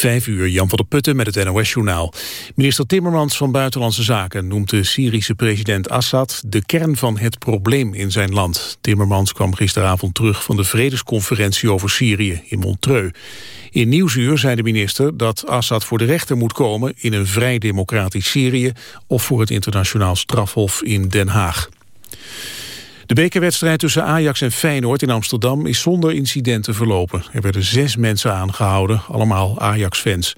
Vijf uur, Jan van der Putten met het NOS-journaal. Minister Timmermans van Buitenlandse Zaken noemt de Syrische president Assad de kern van het probleem in zijn land. Timmermans kwam gisteravond terug van de vredesconferentie over Syrië in Montreux. In Nieuwsuur zei de minister dat Assad voor de rechter moet komen in een vrij democratisch Syrië of voor het internationaal strafhof in Den Haag. De bekerwedstrijd tussen Ajax en Feyenoord in Amsterdam is zonder incidenten verlopen. Er werden zes mensen aangehouden, allemaal Ajax-fans.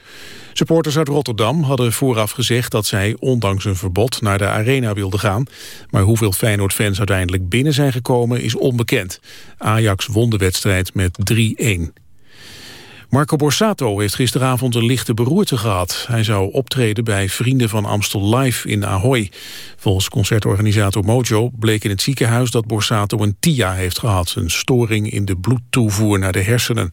Supporters uit Rotterdam hadden vooraf gezegd dat zij ondanks een verbod naar de arena wilden gaan. Maar hoeveel Feyenoord-fans uiteindelijk binnen zijn gekomen is onbekend. Ajax won de wedstrijd met 3-1. Marco Borsato heeft gisteravond een lichte beroerte gehad. Hij zou optreden bij Vrienden van Amstel Live in Ahoy. Volgens concertorganisator Mojo bleek in het ziekenhuis dat Borsato een TIA heeft gehad. Een storing in de bloedtoevoer naar de hersenen.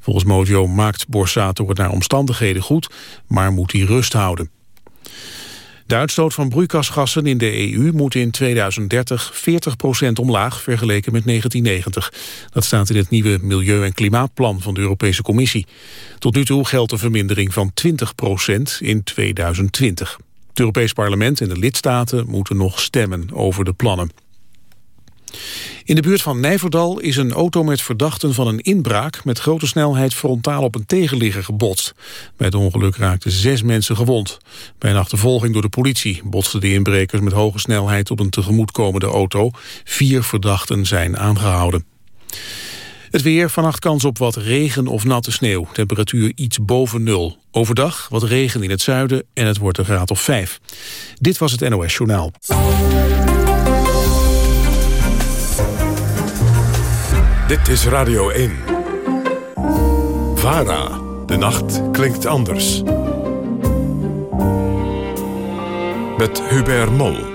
Volgens Mojo maakt Borsato het naar omstandigheden goed, maar moet hij rust houden. De uitstoot van broeikasgassen in de EU moet in 2030 40% omlaag vergeleken met 1990. Dat staat in het nieuwe Milieu- en Klimaatplan van de Europese Commissie. Tot nu toe geldt een vermindering van 20% in 2020. Het Europees Parlement en de lidstaten moeten nog stemmen over de plannen. In de buurt van Nijverdal is een auto met verdachten van een inbraak... met grote snelheid frontaal op een tegenligger gebotst. Bij het ongeluk raakten zes mensen gewond. Bij een achtervolging door de politie botsten de inbrekers... met hoge snelheid op een tegemoetkomende auto. Vier verdachten zijn aangehouden. Het weer, vannacht kans op wat regen of natte sneeuw. Temperatuur iets boven nul. Overdag wat regen in het zuiden en het wordt een graad of vijf. Dit was het NOS Journaal. Dit is Radio 1. VARA. De nacht klinkt anders. Met Hubert Mol.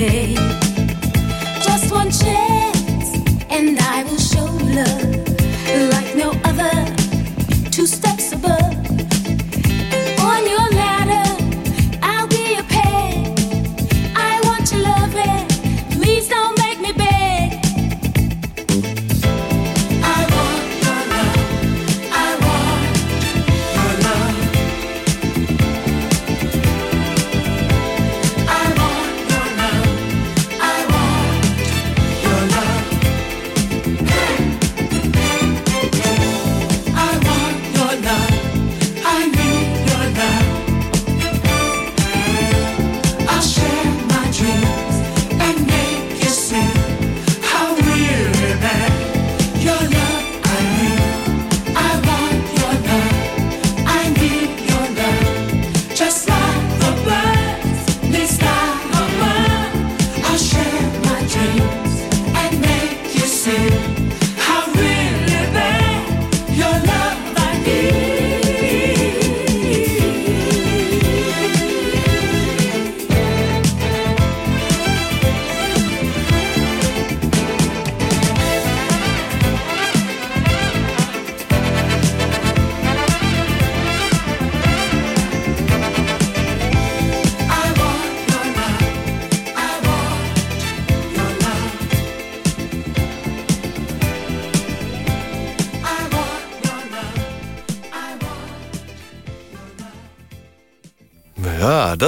Hey.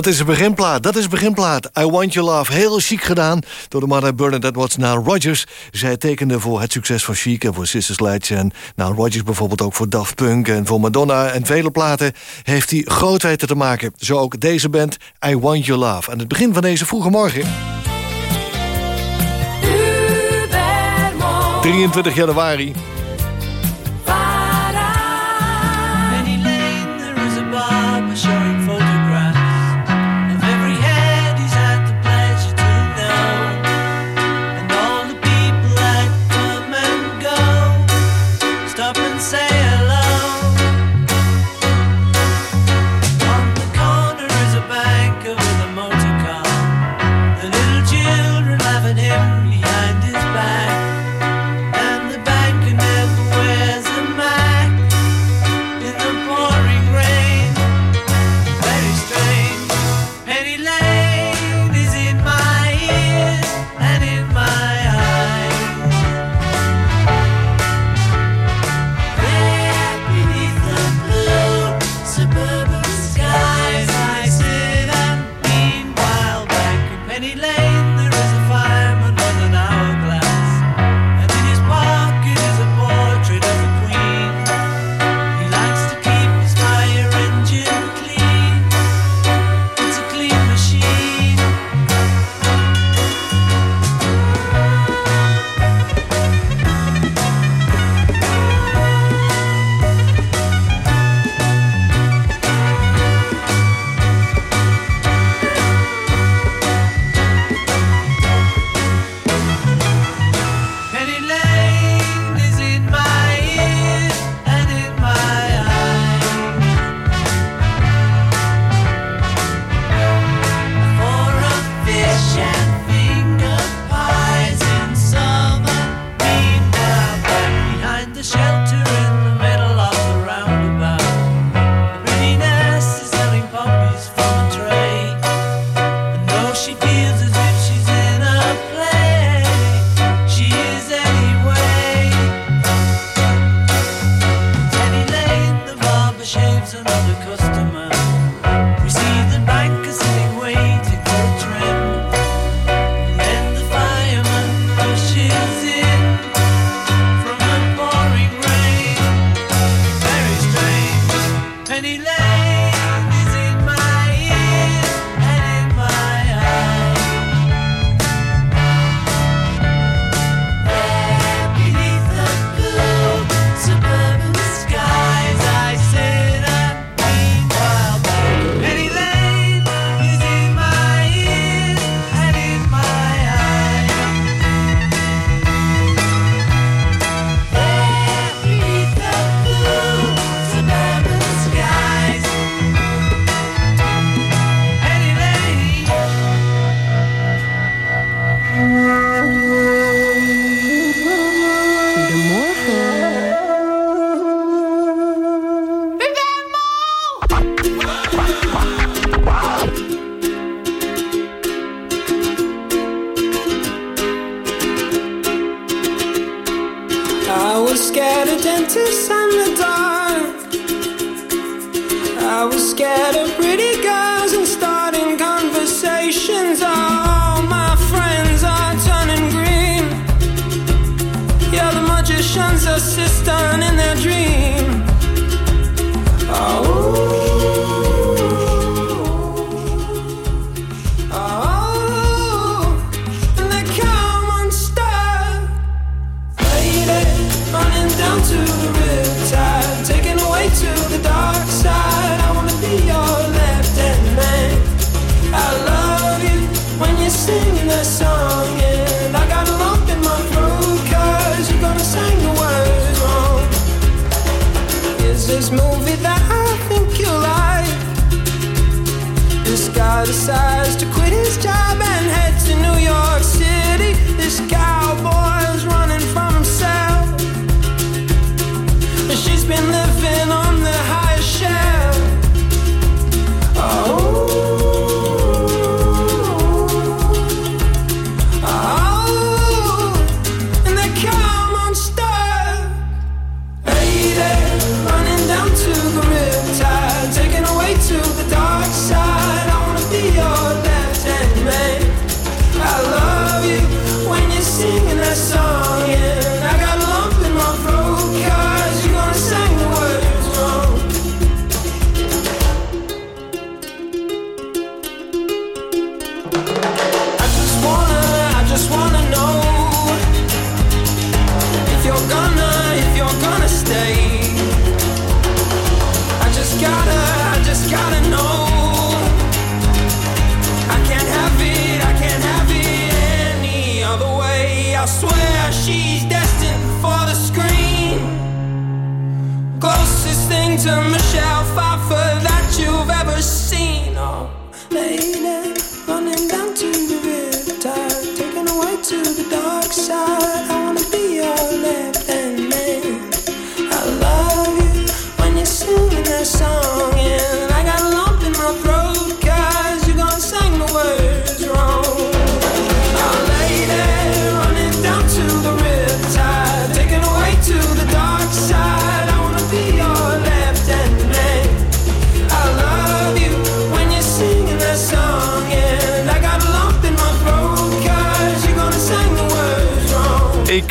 Dat is een beginplaat. Dat is een beginplaat. I Want Your Love. Heel chic gedaan door de mother Bernadette Watts Nile Rodgers. Zij tekende voor het succes van Chic en voor Sister Sledge. En Nile Rodgers bijvoorbeeld ook voor Daft Punk en voor Madonna. En vele platen heeft hij grootheid te maken. Zo ook deze band I Want Your Love. Aan het begin van deze vroege morgen... 23 januari to the riptide, taken away to the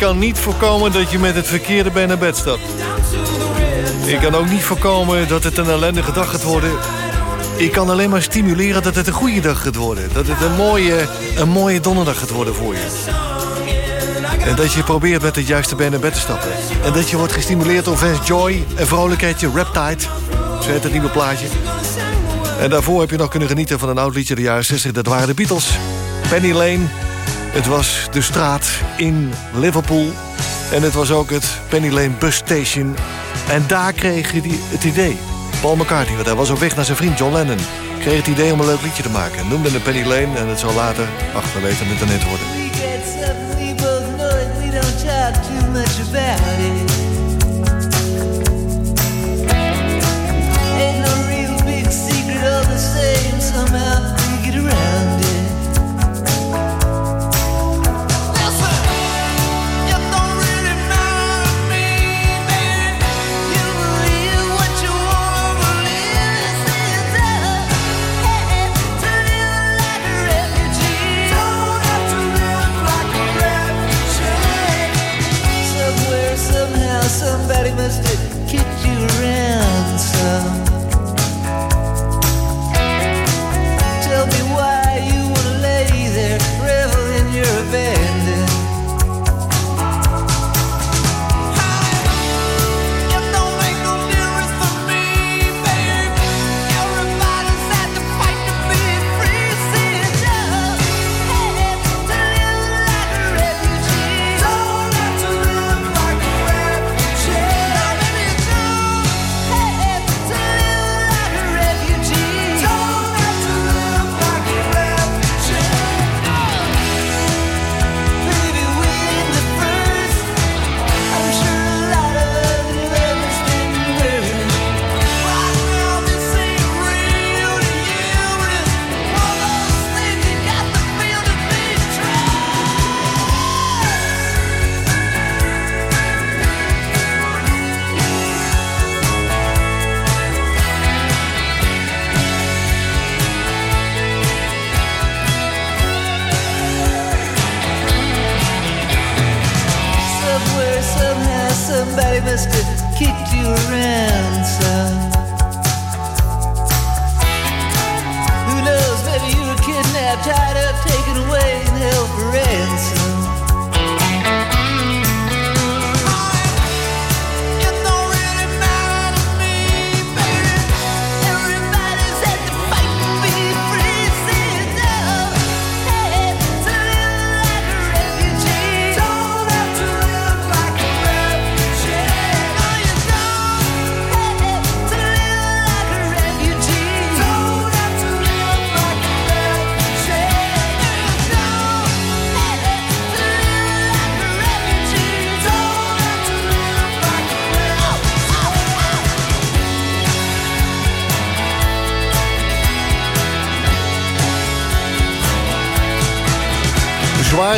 kan niet voorkomen dat je met het verkeerde been naar bed stapt. Ik kan ook niet voorkomen dat het een ellendige dag gaat worden. Ik kan alleen maar stimuleren dat het een goede dag gaat worden. Dat het een mooie, een mooie donderdag gaat worden voor je. En dat je probeert met het juiste been naar bed te stappen. En dat je wordt gestimuleerd door Vance Joy, een vrolijkheidje, Reptide. Zo heet het nieuwe plaatje. En daarvoor heb je nog kunnen genieten van een oud liedje de jaren 60. Dat waren de Beatles. Penny Lane. Het was de straat in Liverpool. En het was ook het Penny Lane Bus Station. En daar kreeg hij het idee. Paul McCartney, want hij was op weg naar zijn vriend John Lennon. Kreeg het idee om een leuk liedje te maken. Noemde het Penny Lane en het zal later, ach, we weten het internet worden. that he must have kicked you around.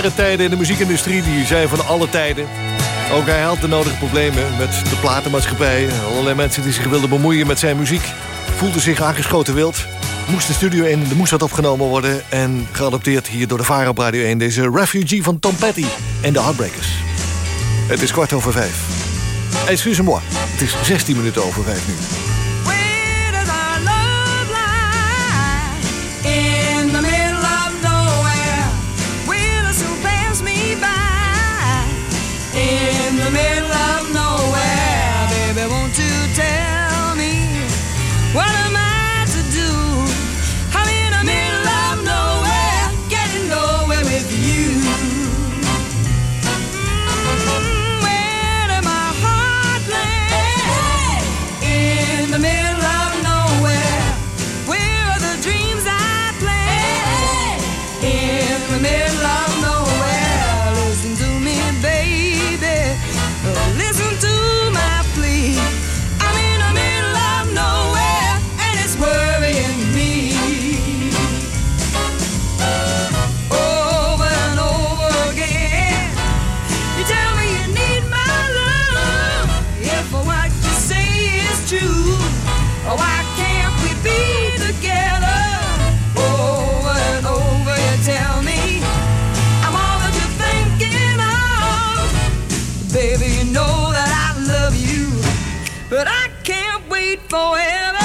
Zware tijden in de muziekindustrie die zijn van alle tijden. Ook hij had de nodige problemen met de platenmaatschappij. Allerlei mensen die zich wilden bemoeien met zijn muziek... voelden zich aangeschoten wild. Moest de studio in, er moest wat opgenomen worden... en geadopteerd hier door de Vara op Radio 1... deze Refugee van Tom Petty en de Heartbreakers. Het is kwart over vijf. Excusez-moi, het is 16 minuten over vijf nu. but I can't wait forever.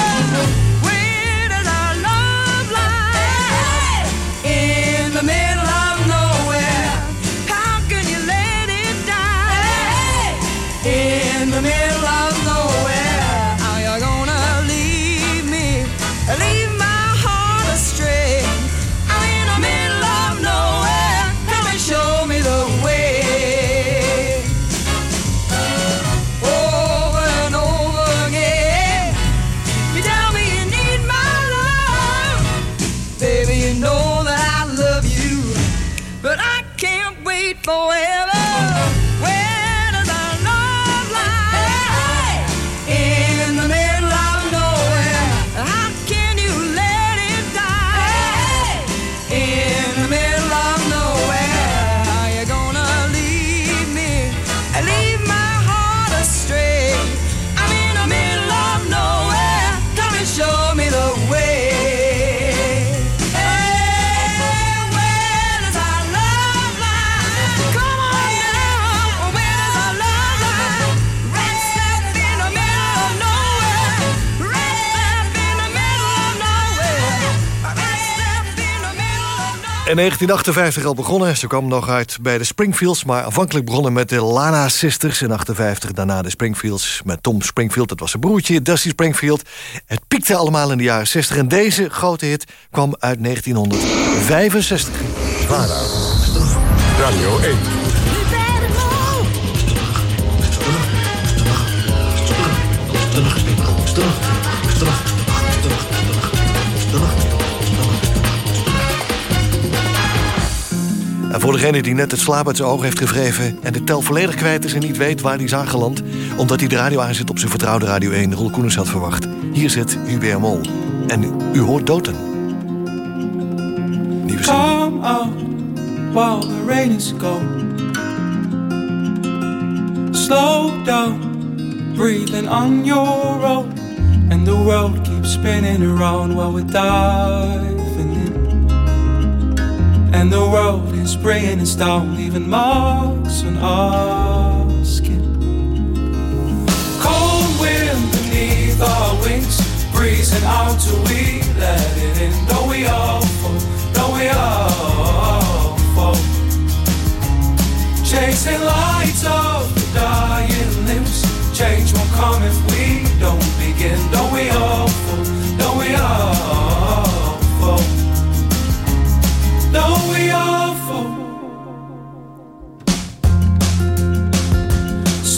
1958 al begonnen. Ze kwam nog uit bij de Springfields... maar aanvankelijk begonnen met de Lana Sisters in 58. Daarna de Springfields met Tom Springfield. Dat was zijn broertje, Dusty Springfield. Het piekte allemaal in de jaren 60. En deze grote hit kwam uit 1965. VARA. Radio 1. Voor degene die net het slaap uit zijn ogen heeft gevreven... en de tel volledig kwijt is en niet weet waar hij is aangeland... omdat hij de radio aanzet op zijn vertrouwde Radio 1... Roel Koenens had verwacht. Hier zit UBR Mol. En u hoort Doten. Nieuwe. Come the rain is gone. Slow down, breathing on your own. And the world keeps spinning around while we're in. And the world is bringing us down, leaving marks on our skin. Cold wind beneath our wings, breezing out till we let it in. Don't we all fall? Don't we all fall? Chasing lights of the dying limbs. Change won't come if we don't begin. Don't we all fall? Don't we all fall? Don't we all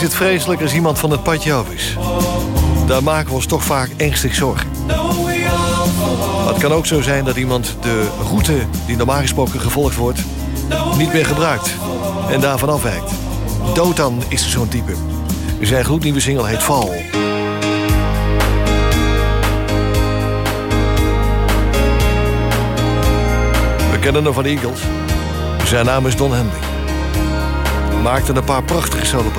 Is het vreselijk als iemand van het padje af is? Daar maken we ons toch vaak ernstig zorgen. Het kan ook zo zijn dat iemand de route die normaal gesproken gevolgd wordt... niet meer gebruikt en daarvan afwijkt. Dotan is zo'n type. Zijn gloednieuwe single heet Val. We kennen hem van Eagles. Zijn naam is Don Henley. Maakte een paar prachtige soloprojecten.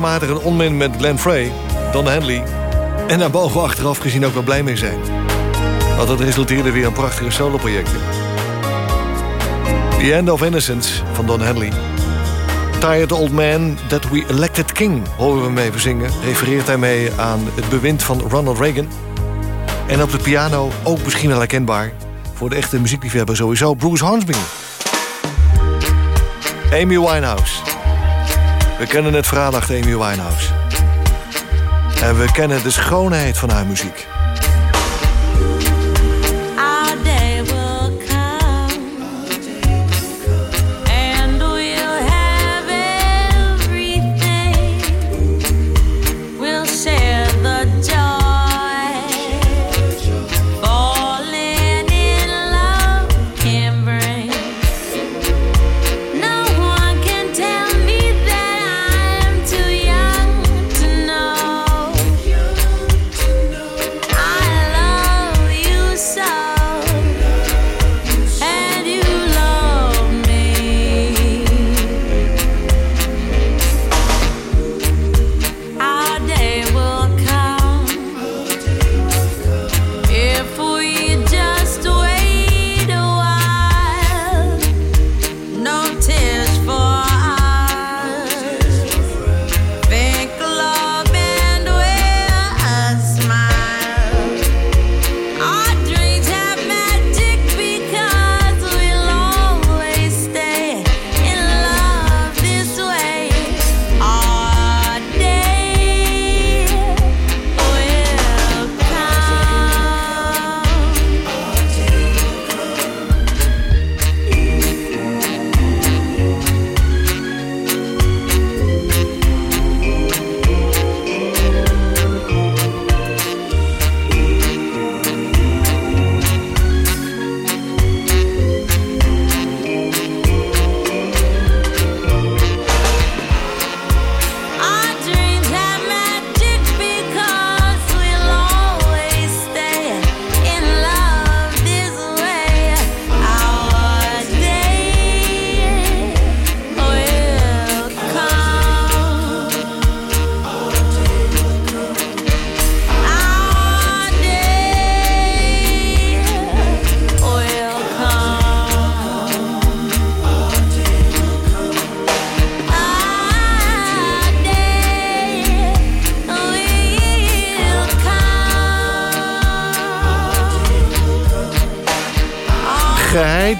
regelmatig een onmin met Glenn Frey, Don Henley... en daar mogen we achteraf gezien ook wel blij mee zijn. Want het resulteerde weer in prachtige soloprojecten. The End of Innocence van Don Henley. Tired Old Man That We Elected King horen we mee verzingen. Refereert hij mee aan het bewind van Ronald Reagan. En op de piano, ook misschien wel herkenbaar... voor de echte muziekliefhebber sowieso, Bruce Hornsby. Amy Winehouse. We kennen het verhaal achter Amy Winehouse. En we kennen de schoonheid van haar muziek.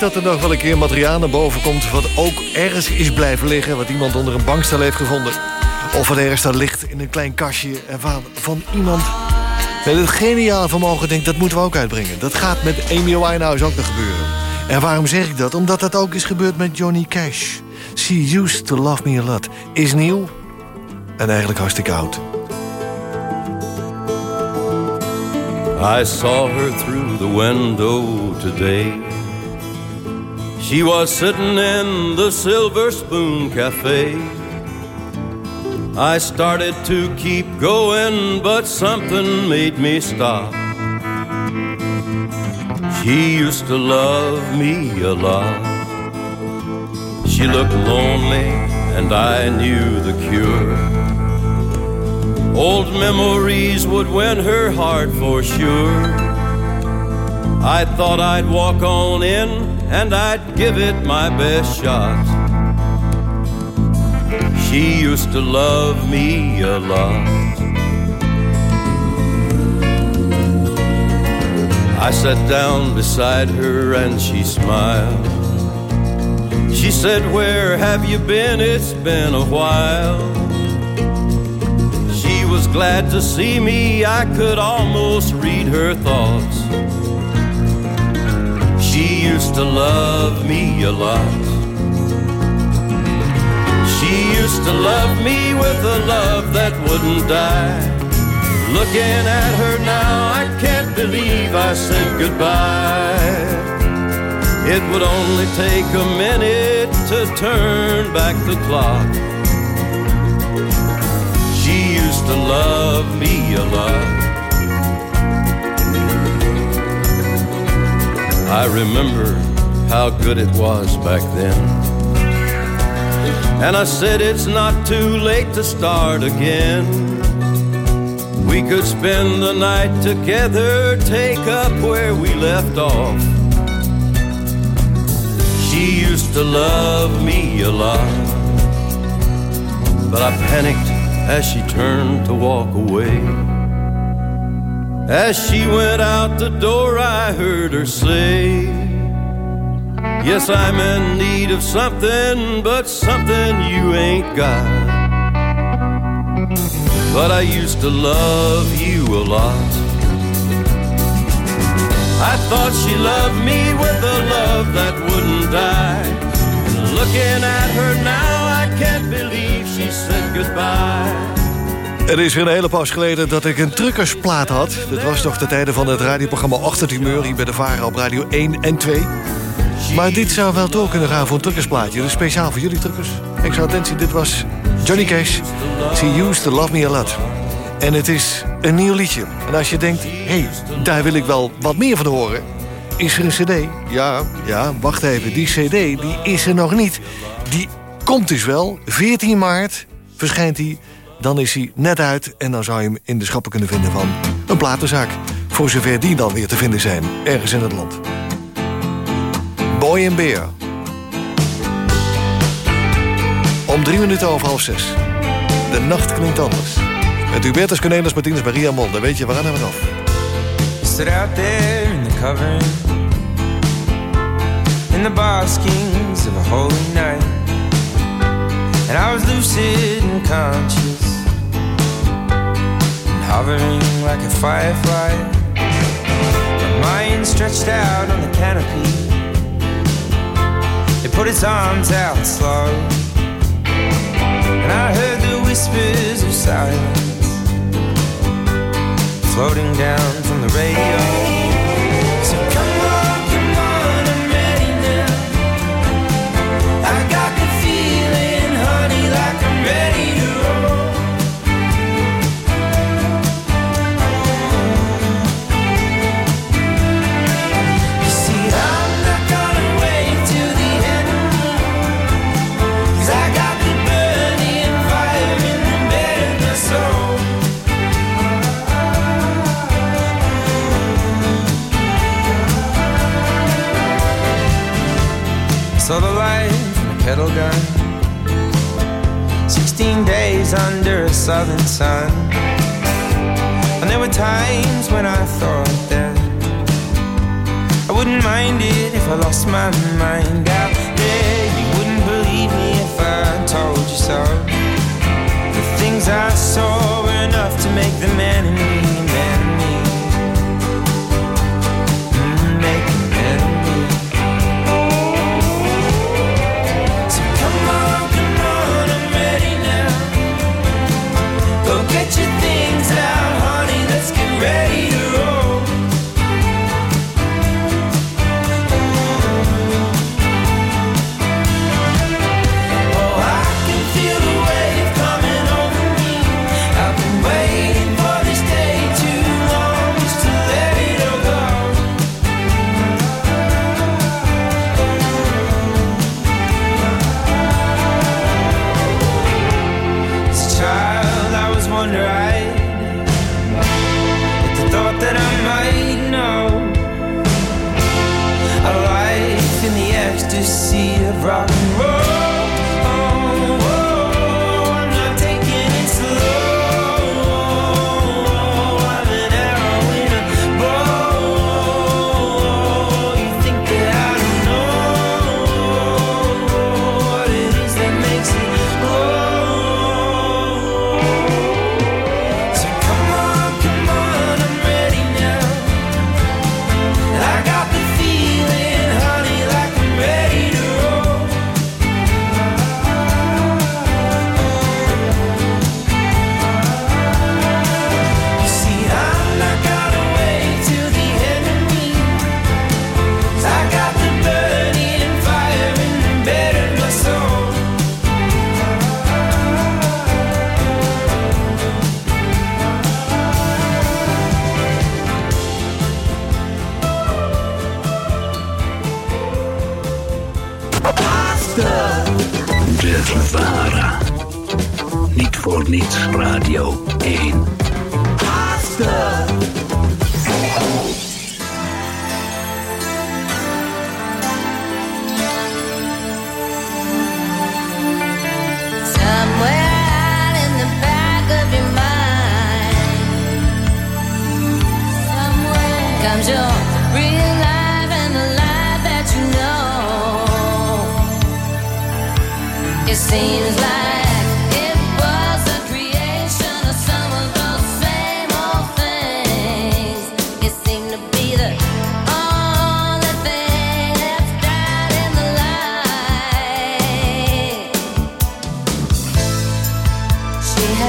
Dat er nog wel een keer materiaal naar boven komt... wat ook ergens is blijven liggen... wat iemand onder een bankstel heeft gevonden. Of wat ergens daar ligt in een klein kastje... van, van iemand met het geniale vermogen denkt... dat moeten we ook uitbrengen. Dat gaat met Amy Winehouse ook nog gebeuren. En waarom zeg ik dat? Omdat dat ook is gebeurd met Johnny Cash. She Used To Love Me A Lot. Is nieuw en eigenlijk hartstikke oud. I saw her through the window today. She was sitting in the Silver Spoon Cafe. I started to keep going, but something made me stop. She used to love me a lot. She looked lonely, and I knew the cure. Old memories would win her heart for sure. I thought I'd walk on in and I'd give it my best shot. She used to love me a lot. I sat down beside her and she smiled. She said, Where have you been? It's been a while She was glad to see me, I could almost read her thoughts. She used to love me a lot. She used to love me with a love that wouldn't die. Looking at her now, I can't believe I said goodbye. It would only take a minute to turn back the clock. She used to love me a lot. I remember how good it was back then. And I said it's not too late to start again. We could spend the night together, take up where we left off. She used to love me a lot, but I panicked as she turned to walk away. As she went out the door, I heard her say, Yes, I'm in need of something, but something you ain't got. But I used to love you a lot. I thought she loved me with a love that wouldn't die. And looking at her now, I can't believe she said goodbye. Er is een hele pas geleden dat ik een truckersplaat had. Dat was toch de tijden van het radioprogramma Ochtendhumeur... hier bij de Varen op Radio 1 en 2. Maar dit zou wel door kunnen gaan voor een truckersplaatje. Dus speciaal voor jullie truckers. Zou attentie, dit was Johnny Cash. She used to love me a lot. En het is een nieuw liedje. En als je denkt, hé, hey, daar wil ik wel wat meer van horen... is er een cd? Ja, ja, wacht even. Die cd, die is er nog niet. Die komt dus wel. 14 maart verschijnt hij dan is hij net uit en dan zou je hem in de schappen kunnen vinden van een platenzaak. Voor zover die dan weer te vinden zijn, ergens in het land. Boy and Bear. Om drie minuten over half zes. De nacht klinkt anders. Met Hubertus Cornelis Martinez Maria Mol. Dan weet je, waar gaan we af. Stood out in the covering In the baskings of a holy night And I was lucid and conscious hovering like a firefly. My mind stretched out on the canopy. It put its arms out slow, and I heard the whispers of silence floating down from the radio. gun. Sixteen days under a southern sun. And there were times when I thought that I wouldn't mind it if I lost my mind out there. You wouldn't believe me if I told you so. The things I saw were enough to make the man in me. ready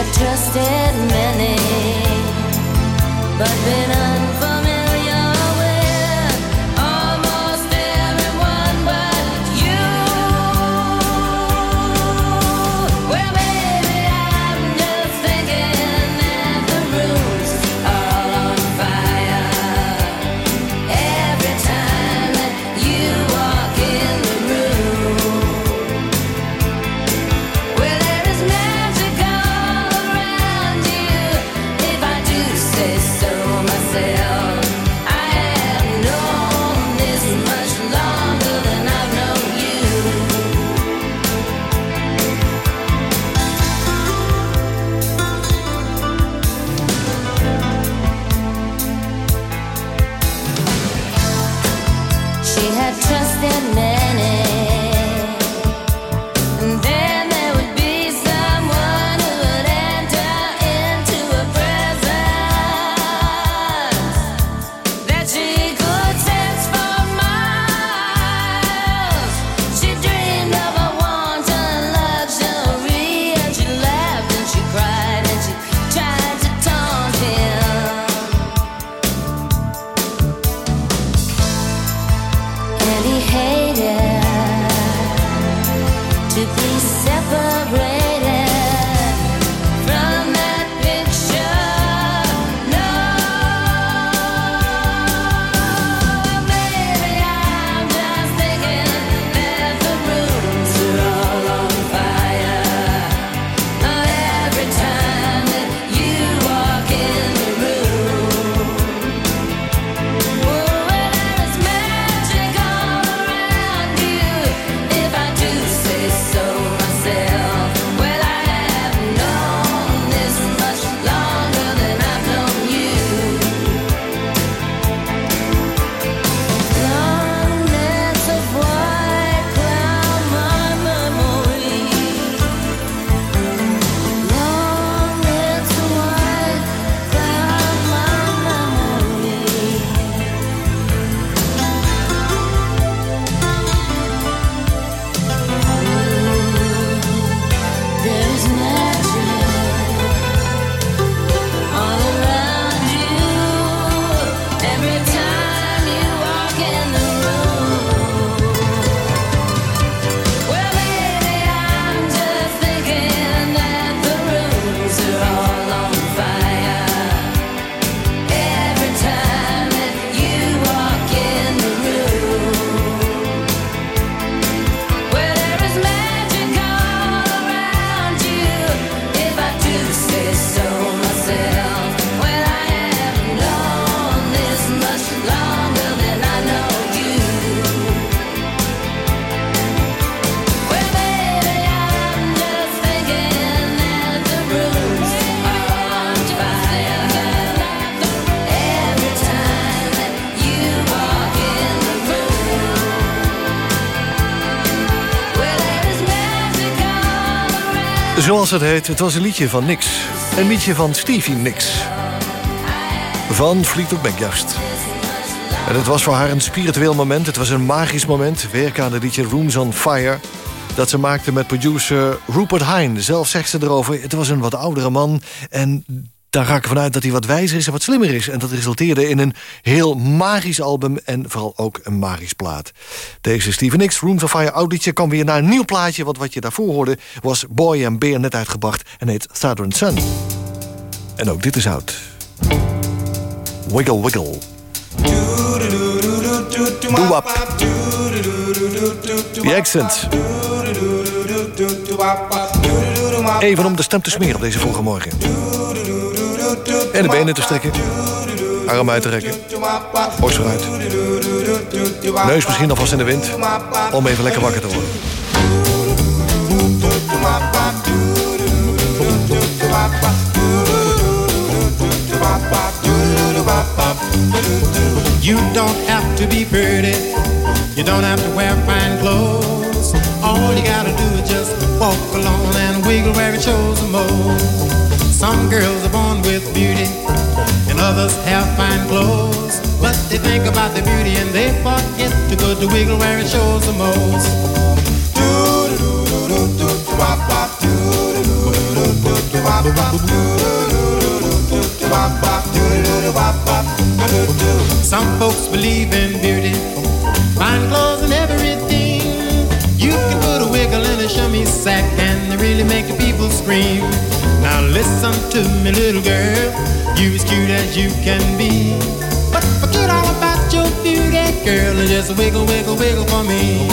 I've trusted many, but been unfair. Zoals het heet, het was een liedje van Nix. Een liedje van Stevie Nicks. Van Fleetwood Mac juist. En het was voor haar een spiritueel moment. Het was een magisch moment. Werken aan het liedje Rooms on Fire. Dat ze maakte met producer Rupert Hine. Zelf zegt ze erover, het was een wat oudere man. En daar ga ik vanuit dat hij wat wijzer is en wat slimmer is. En dat resulteerde in een heel magisch album en vooral ook een magisch plaat. Deze Steven Nicks, Rooms of Fire, oud liedje... kwam weer naar een nieuw plaatje, want wat je daarvoor hoorde... was Boy and Bear net uitgebracht en heet Southern Sun. En ook dit is oud. Wiggle Wiggle. Doe-wap. The accent. Even om de stem te smeren op deze vroege morgen. En de benen te strekken. Arm uit te rekken. Borst vooruit. Neus misschien alvast in de wind. Om even lekker wakker te worden. You don't have to be pretty. You don't have to wear fine clothes. All you gotta do is just walk along and wiggle where it shows the most. Some girls are born with beauty, and others have fine clothes. But they think about the beauty and they forget to go to wiggle where it shows the most. Some folks believe in beauty, fine clothes and everything. You can put a wiggle in a shimmy sack and they really make the people scream. Now listen to me, little girl. You as cute as you can be. But forget all about your beauty, girl, and just wiggle, wiggle, wiggle for me.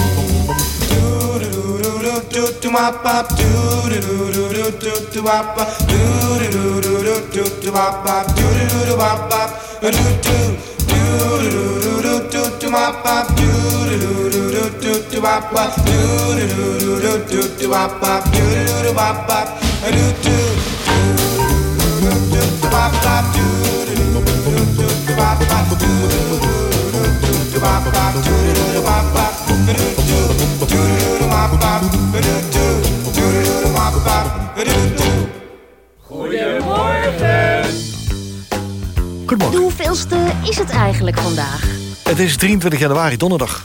Do do do do do do wop wop. Do do do do do do do wop wop. Do do do do do do do wop wop. Do do do do wop wop. Do do do do do do do do wop wop. Do do do do do do wop wop. Do do do do do do wop wop. Do do do wop wop. Do do Goedemorgen. De hoeveelste is het eigenlijk vandaag? Het is 23 januari, donderdag.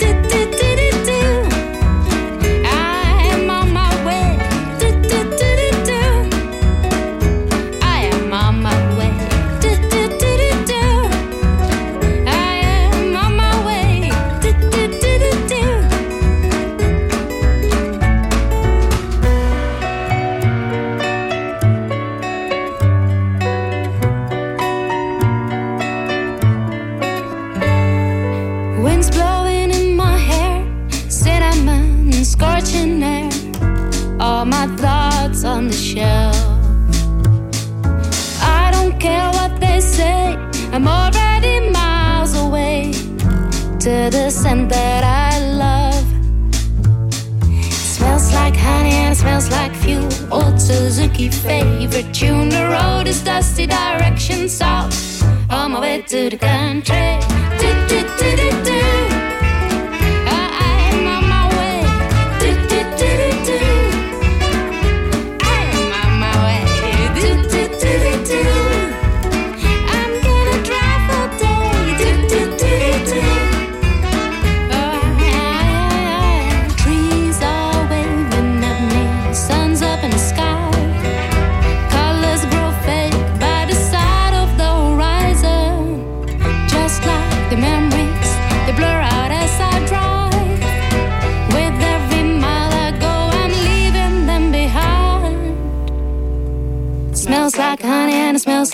Dusty, direction south. On my way to the country. Do, do, do,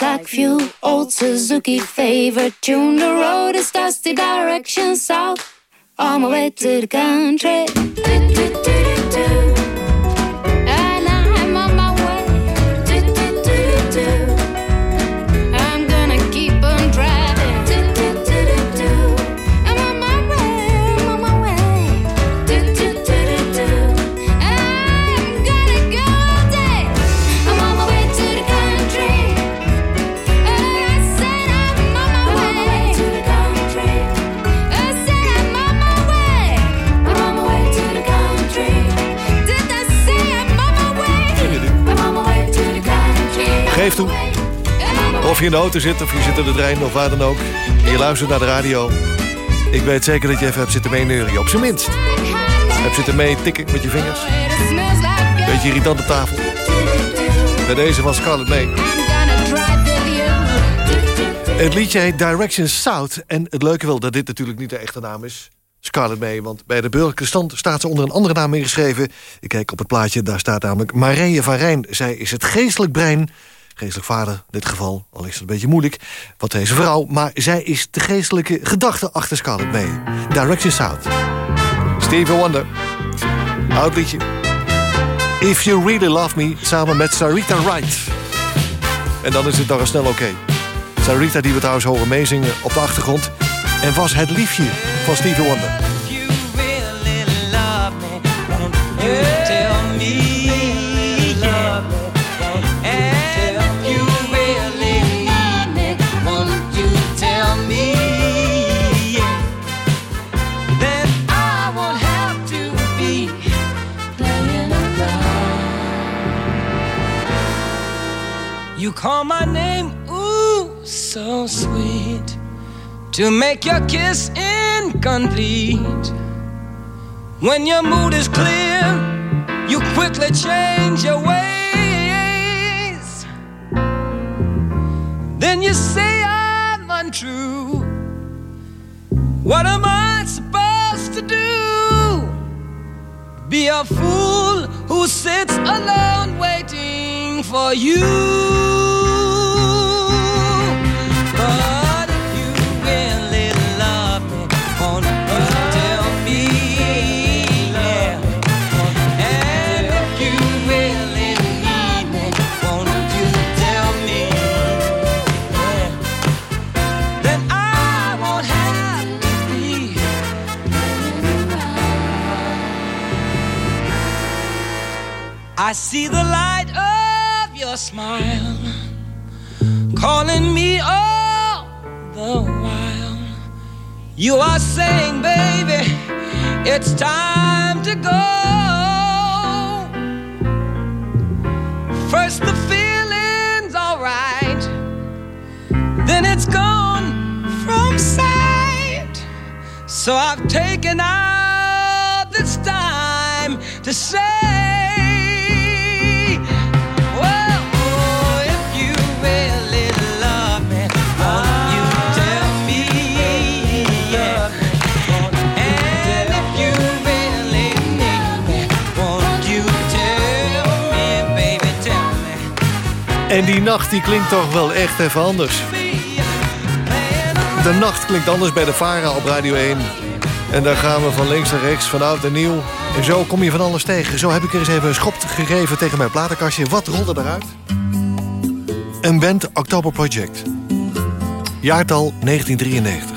like few. Old Suzuki favorite tune. The road is dusty, direction south. On my way to the country. Do, do, do, Of je in de auto zit, of je zit in de trein, of waar dan ook. En je luistert naar de radio. Ik weet zeker dat je even hebt zitten meeneuren. Op zijn minst. Heb zitten mee tikken met je vingers. Beetje irritant op tafel. Bij deze was Scarlett May. Het liedje heet Direction South. En het leuke wel dat dit natuurlijk niet de echte naam is. Scarlett May, want bij de burgerlijke stand staat ze onder een andere naam ingeschreven. Ik kijk op het plaatje, daar staat namelijk Marije van Rijn. Zij is het geestelijk brein, geestelijk vader in dit geval, al is het een beetje moeilijk, wat deze vrouw, maar zij is de geestelijke gedachte achter Scarlett May. Direction South. Stevie Wonder. Oud liedje. If You Really Love Me, samen met Sarita Wright. En dan is het nog snel oké. Sarita die we trouwens horen meezingen op de achtergrond. En was het liefje van Stevie Wonder. Call my name, ooh, so sweet, to make your kiss incomplete. When your mood is clear, you quickly change your ways. Then you say I'm untrue. What am I supposed to do? Be a fool who sits alone waiting for you. I see the light of your smile calling me all the while. You are saying, baby, it's time to go. First, the feeling's alright, then it's gone from sight. So I've taken out this time to say, En die nacht die klinkt toch wel echt even anders. De nacht klinkt anders bij de Vara op Radio 1. En daar gaan we van links naar rechts, van oud en nieuw. En zo kom je van alles tegen. Zo heb ik er eens even een schop gegeven tegen mijn platenkastje. Wat rolde eruit? Een band October Project. Jaartal 1993.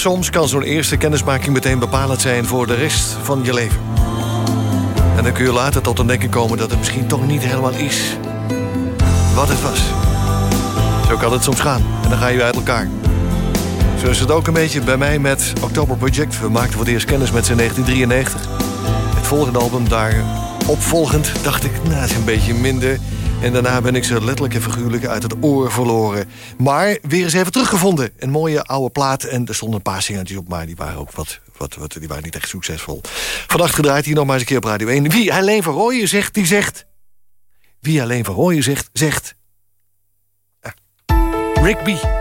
Soms kan zo'n eerste kennismaking meteen bepalend zijn voor de rest van je leven. En dan kun je later tot ontdekken komen dat het misschien toch niet helemaal is wat het was. Zo kan het soms gaan en dan ga je uit elkaar. Zo is het ook een beetje bij mij met October Project. We maakten voor het eerst kennis met zijn 1993. Het volgende album daar opvolgend dacht ik, nou, het is een beetje minder. En daarna ben ik ze letterlijk en figuurlijk uit het oor verloren. Maar weer eens even teruggevonden. Een mooie oude plaat. En er stonden een paar singeltjes op, maar die waren ook wat, wat, wat die waren niet echt succesvol. Vannacht gedraaid hier nog maar eens een keer op Radio 1. Wie alleen van Rooyen zegt, die zegt. Wie alleen van Rooyen zegt, zegt. Rigby.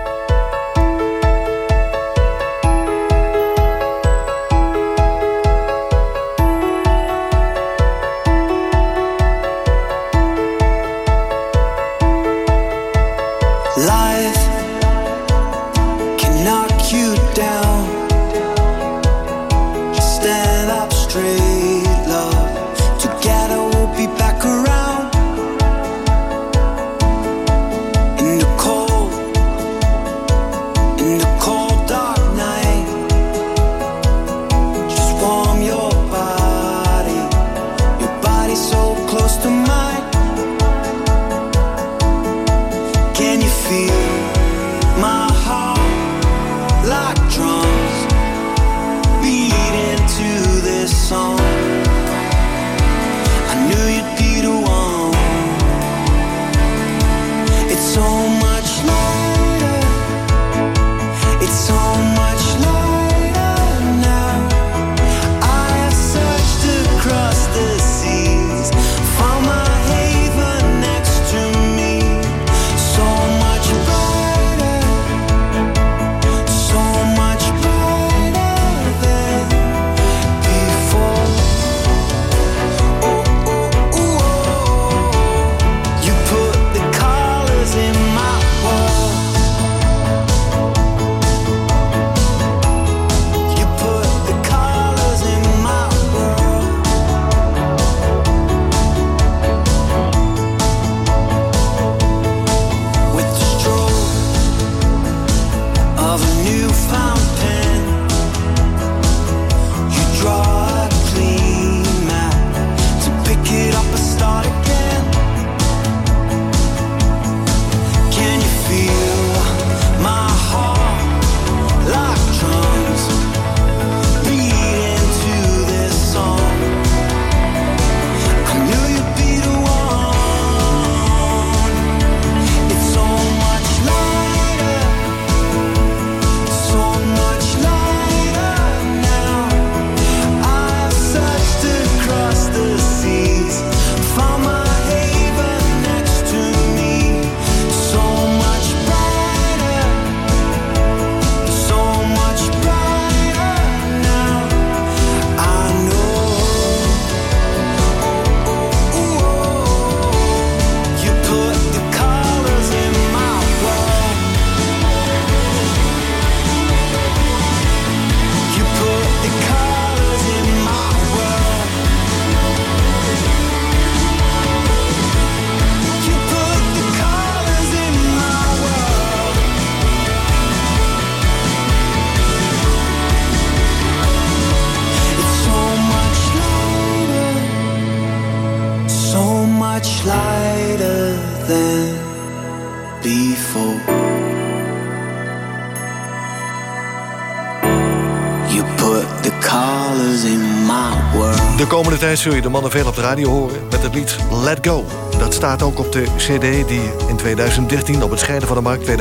Tijd zul je de mannen veel op de radio horen met het lied Let Go. Dat staat ook op de cd die in 2013 op het scheiden van de markt 2013-2014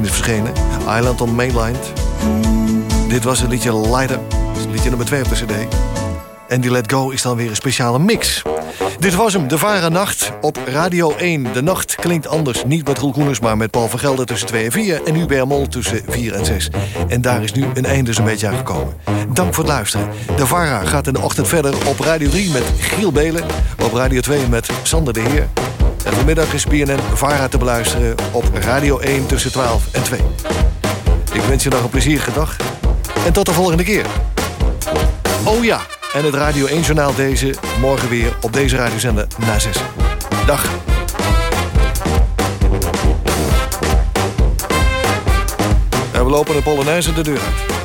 is verschenen. Island on Mainline. Dit was het liedje. Het is liedje nummer 2 op de cd. En die Let Go is dan weer een speciale mix. Dit was hem, de Vara Nacht op Radio 1. De nacht klinkt anders, niet met Roel Koeners... maar met Paul van Gelder tussen 2 en 4... en Hubert Mol tussen 4 en 6. En daar is nu een einde zo'n beetje aan gekomen. Dank voor het luisteren. De Vara gaat in de ochtend verder op Radio 3 met Giel Belen... op Radio 2 met Sander de Heer... en vanmiddag is BNN Vara te beluisteren op Radio 1 tussen 12 en 2. Ik wens je nog een plezierige dag en tot de volgende keer. Oh ja, en het Radio 1-journaal deze morgen weer op deze radiozender na 6. Dag. En we lopen de Polonaise de deur uit.